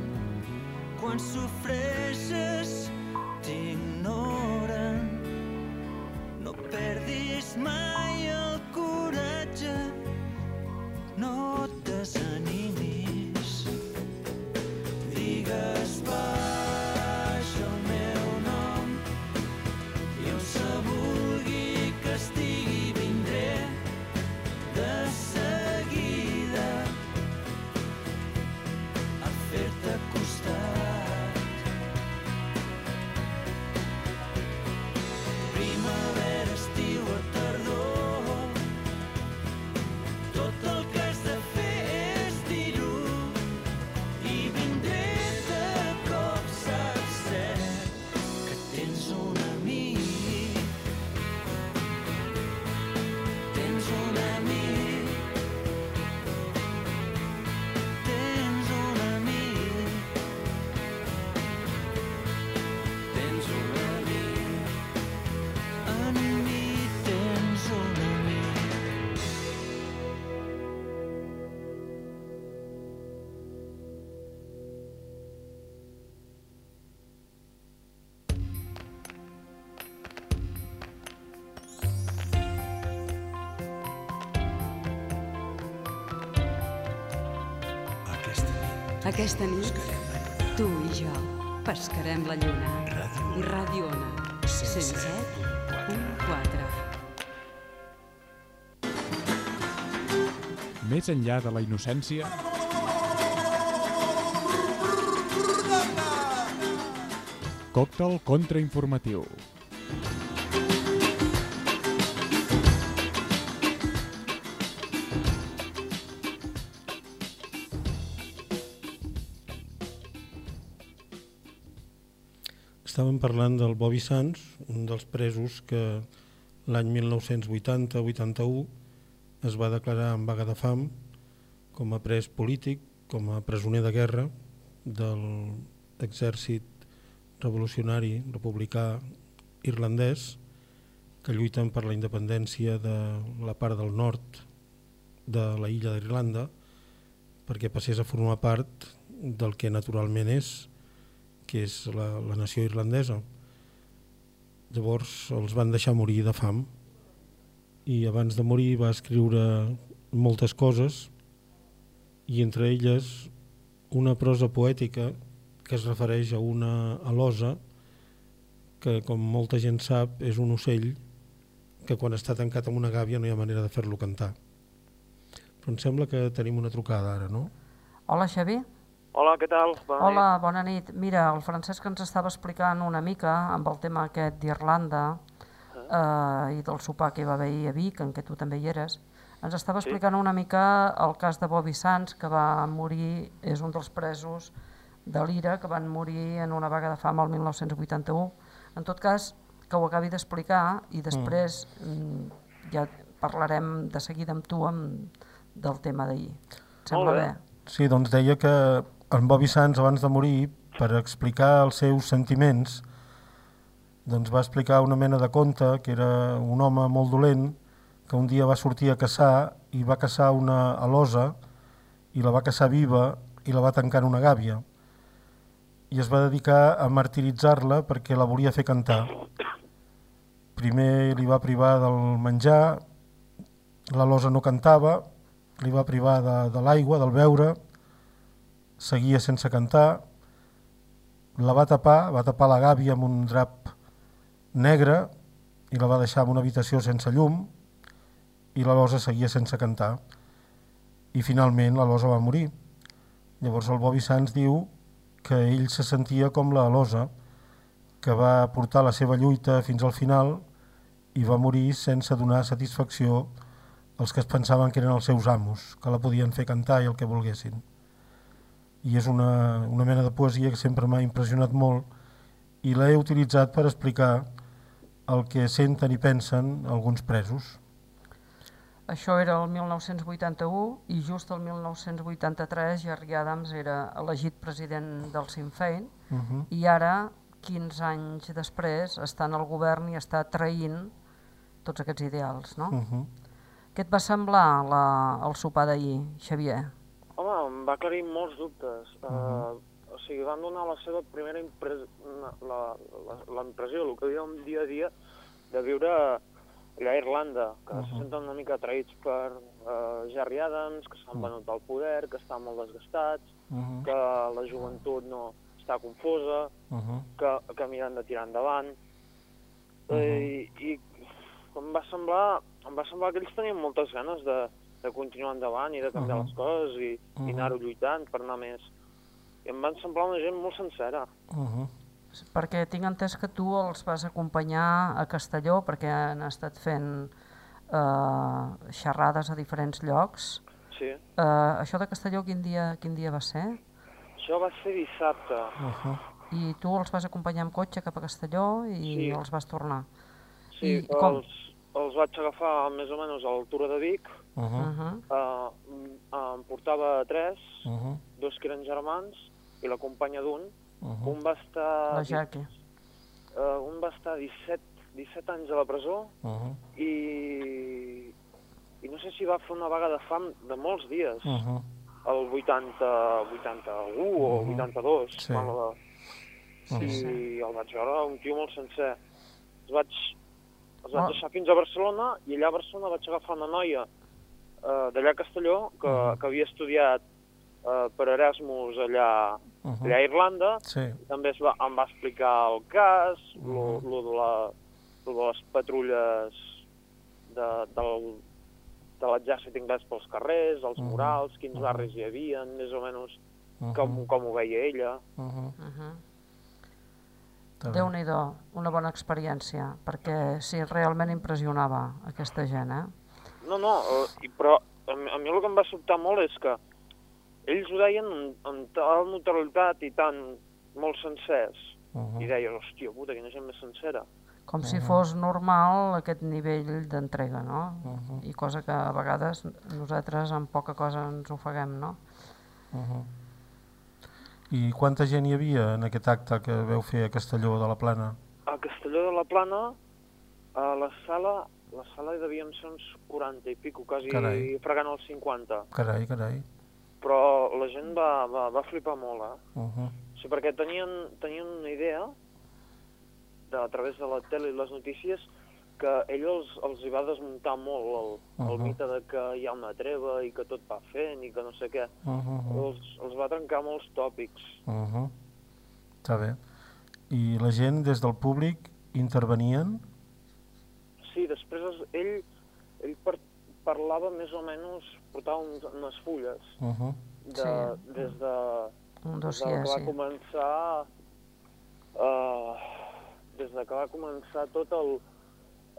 Quan sofreixes, Aquesta nit, tu i jo pescarem la lluna. I Ràdio Ona, 107.4. Més enllà de la innocència, còctel contrainformatiu. Estàvem parlant del Bobby Sands, un dels presos que l'any 1980-81 es va declarar en vaga de fam com a pres polític, com a presoner de guerra de l'exèrcit revolucionari republicà irlandès que lluiten per la independència de la part del nord de la illa d'Irlanda perquè passés a formar part del que naturalment és, que és la, la nació irlandesa. Llavors els van deixar morir de fam i abans de morir va escriure moltes coses i entre elles una prosa poètica que es refereix a una alosa que com molta gent sap és un ocell que quan està tancat en una gàbia no hi ha manera de fer-lo cantar. Però em sembla que tenim una trucada ara, no? Hola, Xavi. Hola, què tal? Bona Hola, bona nit. Mira, el Francesc ens estava explicant una mica amb el tema aquest d'Irlanda eh, i del sopar que hi va haver a Vic, en què tu també hi eres. Ens estava explicant una mica el cas de Bobby Sands, que va morir, és un dels presos de l'IRA, que van morir en una vaga de fam el 1981. En tot cas, que ho acabi d'explicar i després mm. ja parlarem de seguida amb tu amb, del tema d'ahir. Sembla bé? Sí, doncs deia que en Bobby Sands, abans de morir, per explicar els seus sentiments, doncs va explicar una mena de conte que era un home molt dolent que un dia va sortir a caçar i va caçar una alosa i la va caçar viva i la va tancar en una gàbia. i es va dedicar a martiritzar-la perquè la volia fer cantar. Primer li va privar del menjar, la losa no cantava, li va privar de, de l'aigua, del beure, seguia sense cantar, la va tapar, va tapar la gàbia amb un drap negre i la va deixar en una habitació sense llum i la losa seguia sense cantar. I finalment la losa va morir. Llavors el Bobby Sands diu que ell se sentia com la losa, que va portar la seva lluita fins al final i va morir sense donar satisfacció als que es pensaven que eren els seus amos, que la podien fer cantar i el que volguessin. I és una, una mena de poesia que sempre m'ha impressionat molt i l'he utilitzat per explicar el que senten i pensen alguns presos. Això era el 1981 i just el 1983 Jerry Adams era elegit president del Sinn Féin Uh -huh. i ara, 15 anys després, està en el govern i està traint tots aquests ideals. No? Uh -huh. Què et va semblar la, el sopar d'ahir, Xavier? Va aclarir molts dubtes. Uh -huh. uh, o sigui, van donar la seva primera impres la, la, la, impressió, el que diuen dia a dia, de viure allà a Irlanda, que uh -huh. se senten una mica traïts per uh, Jerry Adams, que s'han venut al poder, que estan molt desgastats, Uh -huh. que la joventut no està confosa, Uh -huh. que, que miren de tirar endavant. Uh Mhm. -huh. I, I em va semblar, em va semblar que ells tenien moltes ganes de, de continuar endavant i de canviar Mhm. les coses i, i Mhm. anar-ho lluitant per anar més. I em van semblar una gent molt sencera. Uh -huh. Perquè tinc entès que tu els vas acompanyar a Castelló perquè han estat fent eh, xerrades a diferents llocs. Sí. Eh, això de Castelló quin dia, quin dia va ser? Això va ser dissabte. Uh -huh. I tu els vas acompanyar amb cotxe cap a Castelló i Sí. els vas tornar. Sí, I com? els, els vaig agafar més o menys a l'altura de Vic. Uh -huh. Uh -huh. Uh, em portava tres, Uh -huh. dos que eren germans i la companya d'un. Uh -huh. Un va estar... La Jackie. Uh, un va estar 17, 17 anys a la presó Uh -huh. i, i no sé si va fer una vaga de fam de molts dies, Uh -huh. el 80, 81 o Mhm. 82, Sí. quan la, Mhm. i el vaig veure un tio molt sencer. Els vaig, els vaig Ah. deixar fins a Barcelona i allà a Barcelona vaig agafar una noia uh, d'allà a Castelló que, Mhm. que havia estudiat uh, per Erasmus allà, Uh -huh. allà a Irlanda Sí. també es va, em va explicar el cas, Mhm. lo, lo, de, la, lo de les patrulles de, del, de l'exèrcit anglès pels carrers, els Mhm. murals, quins Mhm. barris hi havia, més o menys Uh -huh. com, com ho veia ella. Uh -huh. Uh -huh. Déu nhi una bona experiència, perquè sí, realment impressionava aquesta gent, eh? No, no, eh, i- però a, mi- a mi el que em va sobtar molt és que ells ho deien amb, amb tal neutralitat i tan molt sencers. Uh -huh. I deies, hòstia puta, quina gent més sencera. Com si Mhm. fos normal aquest nivell d'entrega, no? Mhm. I cosa que a vegades nosaltres amb poca cosa ens ofeguem, no? Uh -huh. I quanta gent hi havia en aquest acte que veu fer a Castelló de la Plana? A Castelló de la Plana, a la sala, la sala hi devíem ser uns 40 i pico, quasi Carai. fregant els 50. Carai, carai. Però la gent va, va, va flipar molt, eh? Uh -huh. Sí, perquè tenien, tenien una idea, de, a través de la tele i les notícies, que ell els, els hi va desmuntar molt el, el Mhm. mite de que hi ha una treva i que tot va fent i que no sé què. Uh -huh. Els, els va trencar molts tòpics. Uh -huh. Està bé. I la gent des del públic intervenien? Després es, ell, ell par, parlava més o menys, portava uns, unes fulles Uh -huh. de, Sí. des de, Un des de dossier, que va sí. començar uh, des de que va començar tot el,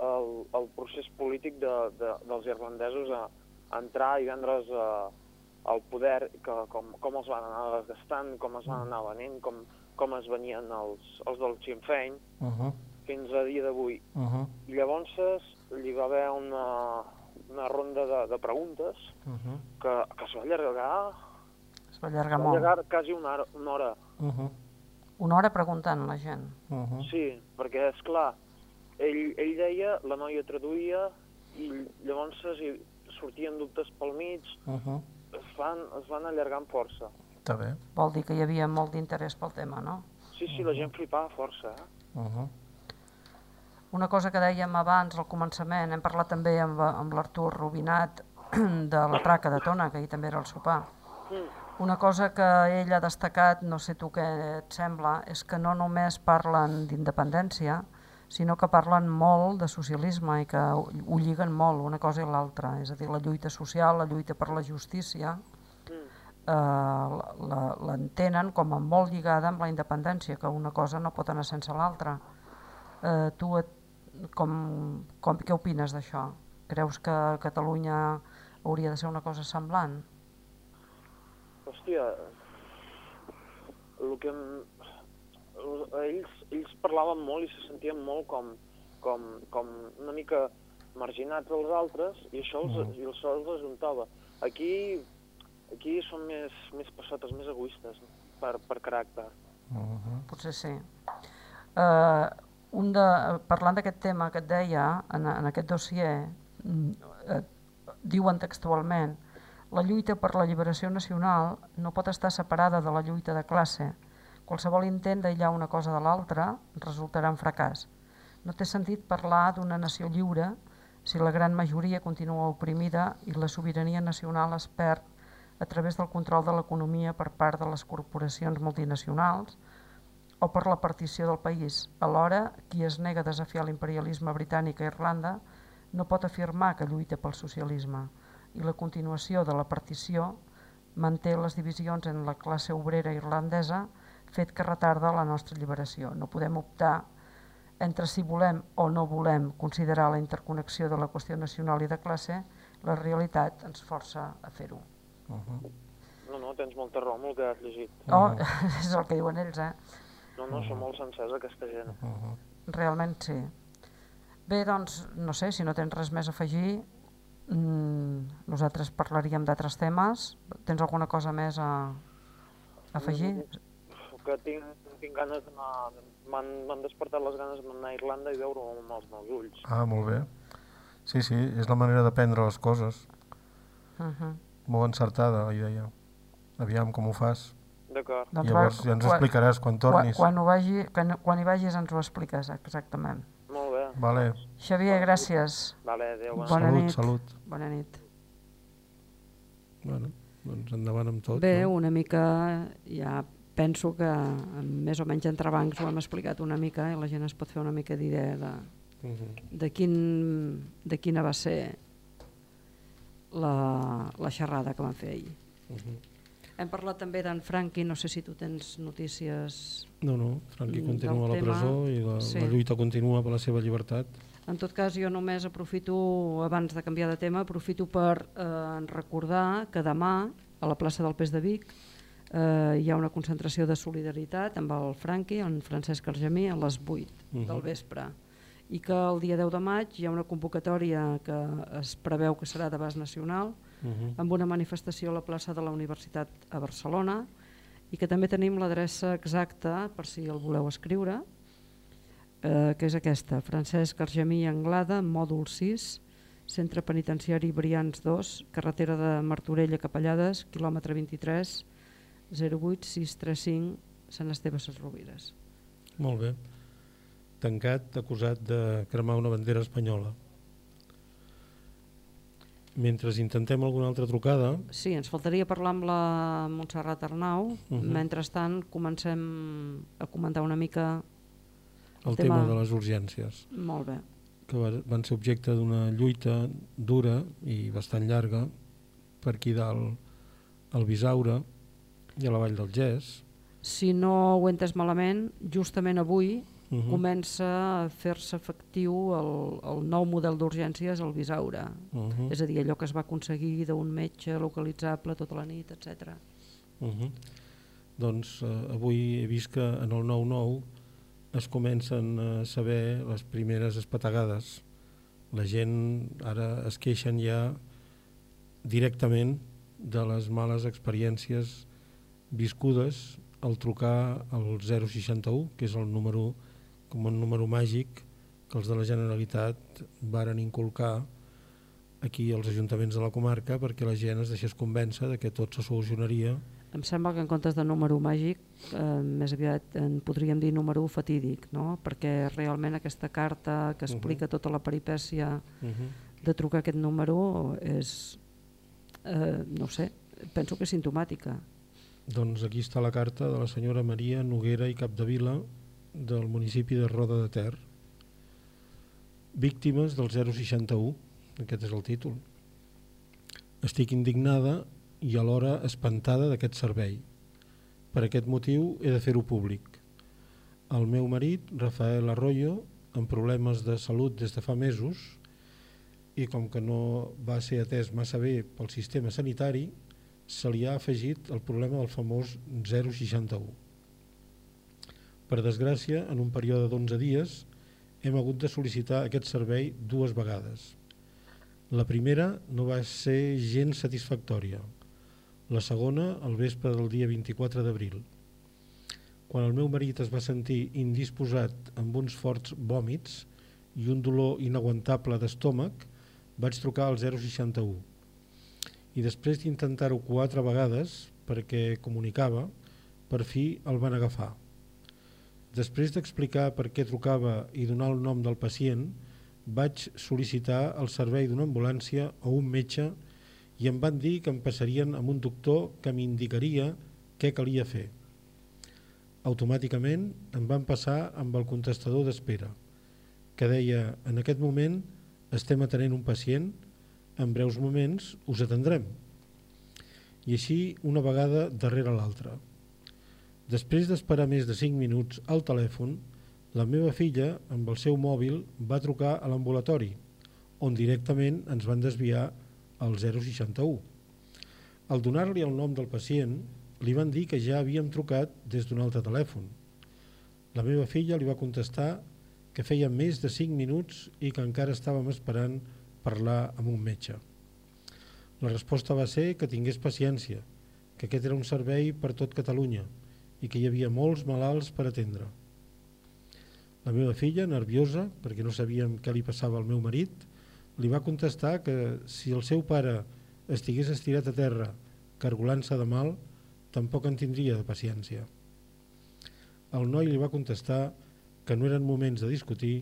el, el procés polític de, de, dels irlandesos a, a entrar i vendre's uh, al poder, que, com, com els van anar desgastant, com es van anar venent, com, com es venien els, els del Sinn Féin, Uh -huh. fins a dia d'avui. Uh -huh. Llavors hi va haver una, una ronda de, de preguntes Uh -huh. que, que es va allargar, Es va allargar es va molt. allargar quasi una hora. Una hora. Uh -huh. Una hora preguntant la gent. Uh -huh. Sí, perquè, és clar, ell, ell deia, la noia traduïa, i llavors hi sortien dubtes pel mig, Uh -huh. es van, es van allargar amb força. Està bé. Vol dir que hi havia molt d'interès pel tema, no? Sí, sí, la gent flipava força, eh? Uh -huh. Una cosa que dèiem abans al començament, hem parlat també amb, amb l'Artur Rubinat de la traca de Tona, que ahir també era al sopar. Una cosa que ell ha destacat, no sé tu què et sembla, és que no només parlen d'independència, sinó que parlen molt de socialisme i que ho, lliguen molt una cosa i l'altra, és a dir, la lluita social, la lluita per la justícia, eh, la- la- l'entenen com a molt lligada amb la independència, que una cosa no pot anar sense l'altra. Eh, tu et, com, com, què opines d'això? Creus que Catalunya hauria de ser una cosa semblant? Hòstia, el que... Ells, ells parlaven molt i se sentien molt com, com, com una mica marginats dels altres i això els, Mhm. i això els ajuntava. Aquí, aquí són més, més pessotes, més egoistes, per, per caràcter. Potser sí. Uh, un de, parlant d'aquest tema que et deia, en, en aquest dossier, eh, diuen textualment la lluita per la lliberació nacional no pot estar separada de la lluita de classe. Qualsevol intent d'aïllar una cosa de l'altra resultarà un fracàs. No té sentit parlar d'una nació lliure si la gran majoria continua oprimida i la sobirania nacional es perd a través del control de l'economia per part de les corporacions multinacionals o per la partició del país. Alhora, qui es nega a desafiar l'imperialisme britànic a Irlanda no pot afirmar que lluita pel socialisme i la continuació de la partició manté les divisions en la classe obrera irlandesa fet que retarda la nostra alliberació. No podem optar entre si volem o no volem considerar la interconnexió de la qüestió nacional i de classe, la realitat ens força a fer-ho. No, no, tens molta raó amb el que has llegit. Oh, és el que diuen ells, eh? No, no, són molt sencers aquesta gent. Realment sí. Bé, doncs, no sé, si no tens res més a afegir, mm, nosaltres parlaríem d'altres temes. Tens alguna cosa més a, a afegir? Que tinc, tinc ganes d'anar... M'han m'han despertat les ganes d'anar a Irlanda i veure-ho amb els meus ulls. Ah, molt bé. Sí, sí, és la manera d'aprendre les coses. Uh -huh. Molt encertada, la idea. Aviam com ho fas. D'acord. Doncs Llavors va, ja ens ho quan- explicaràs quan tornis. Quan, quan, ho vagi, quan, quan hi vagis ens ho expliques, exactament. Molt bé. Vale. Xavier, gràcies. Vale, adéu. bona Bona Salut, nit. salut. Bona nit. Bueno, doncs endavant amb tot. Bé, no? una mica ja penso que més o menys entrebancs ho hem explicat una mica i la gent es pot fer una mica d'idea de, Mhm. de, quin, de quina va ser la, la xerrada que van fer ahir. Mhm. Hem parlat també d'en Franqui, no sé si tu tens notícies... No, no, Franqui continua a la tema. presó i la, Sí. la lluita continua per la seva llibertat. En tot cas, jo només aprofito, abans de canviar de tema, aprofito per eh, recordar que demà a la plaça del Pes de Vic eh, hi ha una concentració de solidaritat amb el Franqui, en Francesc Argemí, a les 8 Mhm. del vespre. I que el dia 10 de maig hi ha una convocatòria que es preveu que serà d'abast nacional, Mhm. amb una manifestació a la plaça de la Universitat a Barcelona i que també tenim l'adreça exacta per si el voleu escriure, eh, que és aquesta, Francesc Argemí Anglada, mòdul 6, Centre Penitenciari Brians 2, carretera de Martorell a Capellades, quilòmetre 23, 08635, Sant Esteve Ses Rovires. Molt bé. Tancat, acusat de cremar una bandera espanyola. Mentre intentem alguna altra trucada, Sí, ens faltaria parlar amb la Montserrat Arnau. Mhm. Mentrestant, comencem a comentar una mica el tema de les urgències, Molt bé. que va- van ser objecte d'una lluita dura i bastant llarga per aquí dalt al Bisaure i a la Vall del Gès. Si no ho he entès malament, justament avui Mhm. comença a fer-se efectiu el, el nou model d'urgències al Bisaure. Mhm. És a dir, allò que es va aconseguir d'un metge localitzable tota la nit, etc. Uh -huh. Doncs eh, avui he vist que en el 9-9 es comencen a saber les primeres espatagades. La gent ara es queixen ja directament de les males experiències viscudes al trucar al 061, que és el número com un número màgic que els de la Generalitat varen inculcar aquí als ajuntaments de la comarca perquè la gent es deixés convèncer de que tot se solucionaria Em sembla que en comptes de número màgic, eh, més aviat en podríem dir número fatídic, no? perquè realment aquesta carta que explica Mhm. tota la peripècia Mhm. de trucar aquest número és, eh, no sé, penso que és sintomàtica. Doncs aquí està la carta de la senyora Maria Noguera i Capdevila del municipi de Roda de Ter. Víctimes del 061, aquest és el títol. Estic indignada i alhora espantada d'aquest servei. Per aquest motiu he de fer-ho públic. El meu marit, Rafael Arroyo, amb problemes de salut des de fa mesos i com que no va ser atès massa bé pel sistema sanitari, se li ha afegit el problema del famós 061. Per desgràcia, en un període d'11 dies, hem hagut de sol·licitar aquest servei dues vegades. La primera no va ser gens satisfactòria. La segona, al vespre del dia 24 d'abril. Quan el meu marit es va sentir indisposat amb uns forts vòmits i un dolor inaguantable d'estómac, vaig trucar al 061 i després d'intentar-ho quatre vegades perquè comunicava, per fi el van agafar. Després d'explicar per què trucava i donar el nom del pacient, vaig sol·licitar el servei d'una ambulància o un metge i em van dir que em passarien amb un doctor que m'indicaria què calia fer. Automàticament em van passar amb el contestador d'espera, que deia en aquest moment estem atenent un pacient, en breus moments us atendrem. I així una vegada darrere l'altra. Després d'esperar més de 5 minuts al telèfon, la meva filla, amb el seu mòbil, va trucar a l'ambulatori, on directament ens van desviar al 061. Al donar-li el nom del pacient, li van dir que ja havíem trucat des d'un altre telèfon. La meva filla li va contestar que feia més de 5 minuts i que encara estàvem esperant parlar amb un metge. La resposta va ser que tingués paciència, que aquest era un servei per tot Catalunya i que hi havia molts malalts per atendre. La meva filla, nerviosa, perquè no sabíem què li passava al meu marit, li va contestar que si el seu pare estigués estirat a terra cargolant-se de mal, tampoc en tindria de paciència. El noi li va contestar que no eren moments de discutir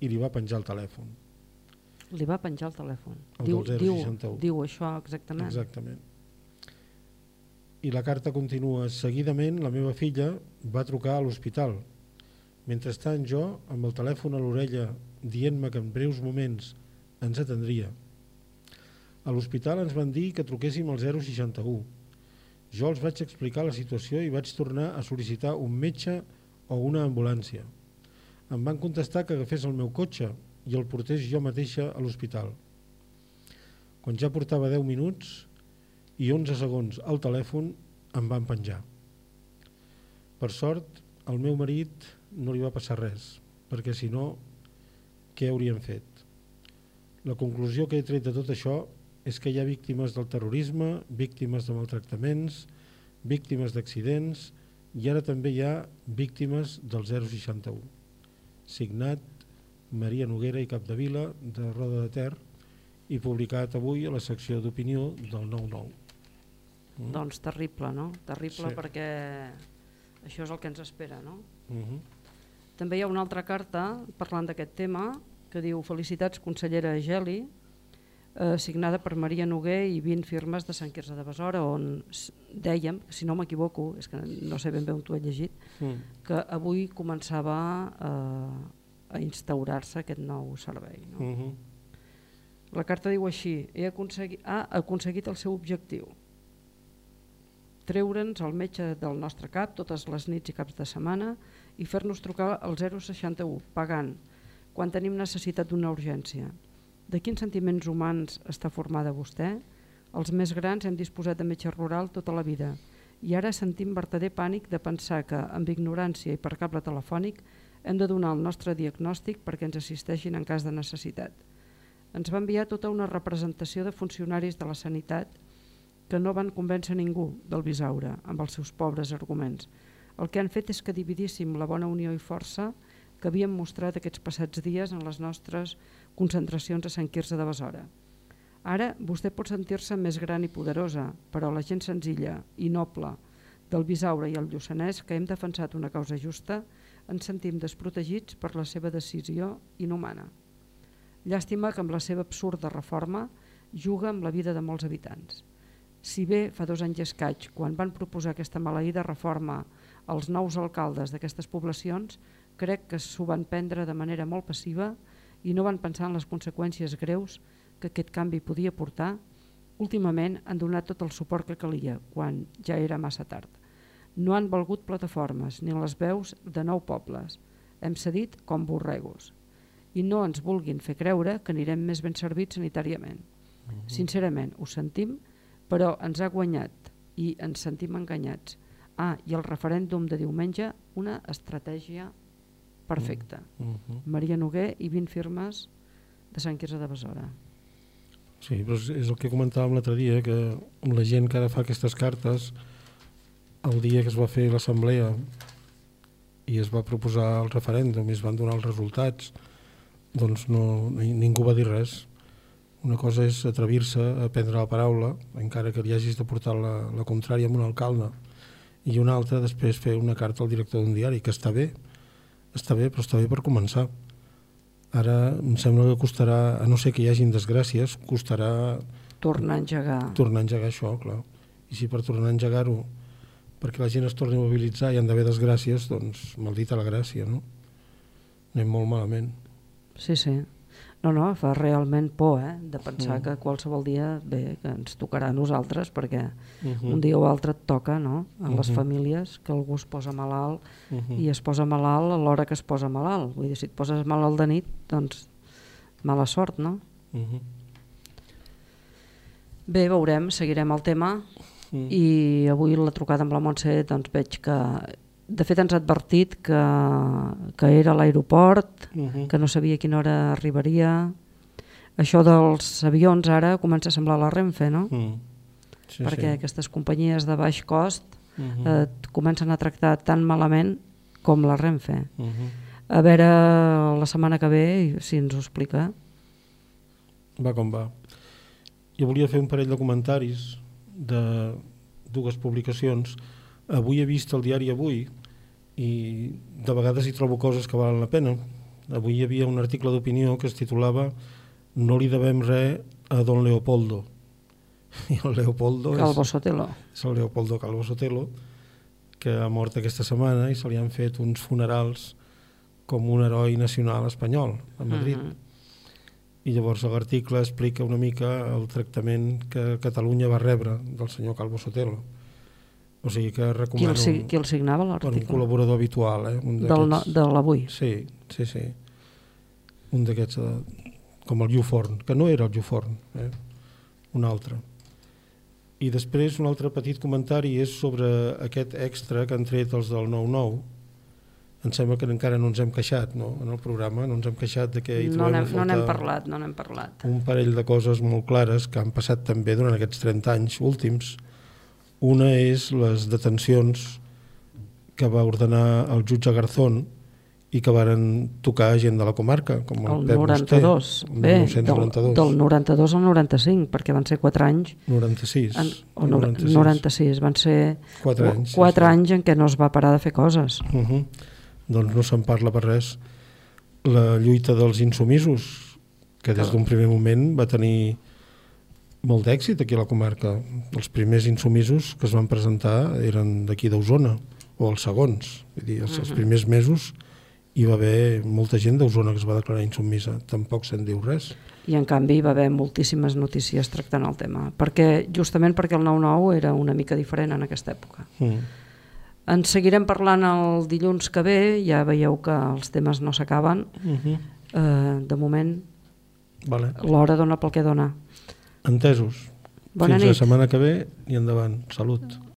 i li va penjar el telèfon. Li va penjar el telèfon. El diu, diu, 061. diu això exactament. Exactament. I la carta continua. Seguidament, la meva filla va trucar a l'hospital. Mentrestant, jo, amb el telèfon a l'orella, dient-me que en breus moments ens atendria. A l'hospital ens van dir que truquéssim al 061. Jo els vaig explicar la situació i vaig tornar a sol·licitar un metge o una ambulància. Em van contestar que agafés el meu cotxe i el portés jo mateixa a l'hospital. Quan ja portava 10 minuts i 11 segons al telèfon em van penjar. Per sort, al meu marit no li va passar res, perquè si no, què hauríem fet? La conclusió que he tret de tot això és que hi ha víctimes del terrorisme, víctimes de maltractaments, víctimes d'accidents i ara també hi ha víctimes del 061. Signat Maria Noguera i Capdevila de Roda de Ter i publicat avui a la secció d'opinió del 9-9. Mm. Doncs terrible, no? Terrible Sí. perquè això és el que ens espera, no? Uh -huh. També hi ha una altra carta parlant d'aquest tema que diu Felicitats consellera Geli, eh, signada per Maria Noguer i 20 firmes de Sant Quirze de Besora, on dèiem, si no m'equivoco, és que no sé ben bé on t'ho he llegit, Mm. que avui començava eh, a instaurar-se aquest nou servei. No? Uh -huh. La carta diu així, he aconseguit, ha aconseguit el seu objectiu, treure'ns el metge del nostre cap totes les nits i caps de setmana i fer-nos trucar al 061, pagant, quan tenim necessitat d'una urgència. De quins sentiments humans està formada vostè? Els més grans hem disposat de metge rural tota la vida i ara sentim verdader pànic de pensar que, amb ignorància i per cable telefònic, hem de donar el nostre diagnòstic perquè ens assisteixin en cas de necessitat. Ens va enviar tota una representació de funcionaris de la sanitat que no van convèncer ningú del Bisaure amb els seus pobres arguments. El que han fet és que dividíssim la bona unió i força que havíem mostrat aquests passats dies en les nostres concentracions a Sant Quirze de Besora. Ara vostè pot sentir-se més gran i poderosa, però la gent senzilla i noble del Bisaure i el Lluçanès, que hem defensat una causa justa, ens sentim desprotegits per la seva decisió inhumana. Llàstima que amb la seva absurda reforma juga amb la vida de molts habitants. Si bé fa dos anys i escaig, quan van proposar aquesta maleïda reforma als nous alcaldes d'aquestes poblacions, crec que s'ho van prendre de manera molt passiva i no van pensar en les conseqüències greus que aquest canvi podia portar, últimament han donat tot el suport que calia, quan ja era massa tard. No han valgut plataformes ni les veus de nou pobles. Hem cedit com borregos. I no ens vulguin fer creure que anirem més ben servits sanitàriament. Sincerament, ho sentim, però ens ha guanyat i ens sentim enganyats. Ah, i el referèndum de diumenge, una estratègia perfecta. Mhm. Maria Noguer i 20 firmes de Sant Quirze de Besora. Sí, però és, el que comentàvem l'altre dia, que la gent que ara fa aquestes cartes, el dia que es va fer l'assemblea i es va proposar el referèndum i es van donar els resultats, doncs no, ni- ningú va dir res. Una cosa és atrevir-se a prendre la paraula, encara que li hagis de portar la, la contrària amb un alcalde, i una altra després fer una carta al director d'un diari, que està bé, està bé, però està bé per començar. Ara em sembla que costarà, a no ser que hi hagin desgràcies, costarà Tornar a engegar. tornar a engegar això, clar. I si per tornar a engegar-ho, perquè la gent es torni a mobilitzar i han d'haver desgràcies, doncs maldita la gràcia, no? Anem molt malament. Sí, sí. No, no, fa realment por, eh?, de pensar Mm. que qualsevol dia, bé, que ens tocarà a nosaltres, perquè Mhm. un dia o altre et toca, no?, a les Mhm. famílies, que algú es posa malalt Mhm. i es posa malalt a l'hora que es posa malalt. Vull dir, si et poses malalt de nit, doncs mala sort, no? Mhm. Bé, veurem, seguirem el tema Mm. i avui la trucada amb la Montse doncs veig que de fet ens ha advertit que, que era a l'aeroport, Mhm. que no sabia a quina hora arribaria. Això dels avions ara comença a semblar la Renfe, no? Mm. Sí, Perquè sí. aquestes companyies de baix cost Mhm. eh, et comencen a tractar tan malament com la Renfe. Mhm. A veure la setmana que ve si ens ho explica. Va com va. Jo volia fer un parell de comentaris de dues publicacions. Avui he vist el diari Avui i de vegades hi trobo coses que valen la pena. Avui hi havia un article d'opinió que es titulava No li devem res a don Leopoldo. I el Leopoldo Calvo és, Sotelo. és el Leopoldo Calvo Sotelo que ha mort aquesta setmana i se li han fet uns funerals com un heroi nacional espanyol a Madrid. Mhm. I llavors l'article explica una mica el tractament que Catalunya va rebre del senyor Calvo Sotelo. O sigui que Qui recomano... el, si- qui el signava Bueno, un l'article? col·laborador habitual, eh? Un Del, no, de l'avui. Sí, sí, sí. Un d'aquests, eh, com el Lluforn, que no era el Lluforn, eh? un altre. I després un altre petit comentari és sobre aquest extra que han tret els del 9-9. Em sembla que encara no ens hem queixat, no? En el programa no ens hem queixat de que hi No trobem n'hem a no n'hem parlat, no n'hem parlat. un parell de coses molt clares que han passat també durant aquests 30 anys últims. Una és les detencions que va ordenar el jutge Garzón i que varen tocar gent de la comarca, com el, El Pep 92, Musté, el bé, del, 1992. del 92 al 95, perquè van ser 4 anys, 96. en, o no, 96. 96, van ser Quatre anys, sí, 4 sí. anys en què no es va parar de fer coses. Uh -huh. Doncs no se'n parla per res. La lluita dels insumisos, que des d'un primer moment va tenir molt d'èxit aquí a la comarca. Els primers insumisos que es van presentar eren d'aquí d'Osona, o els segons. Vull dir, els, els primers mesos hi va haver molta gent d'Osona que es va declarar insumisa. Tampoc se'n diu res. I en canvi hi va haver moltíssimes notícies tractant el tema, perquè justament perquè el 9-9 era una mica diferent en aquesta època. Mm. En seguirem parlant el dilluns que ve, ja veieu que els temes no s'acaben. Mhm. Eh, de moment, Vale. l'hora dona pel que dona. Entesos. Bona Fins nit. la setmana que ve i endavant. Salut.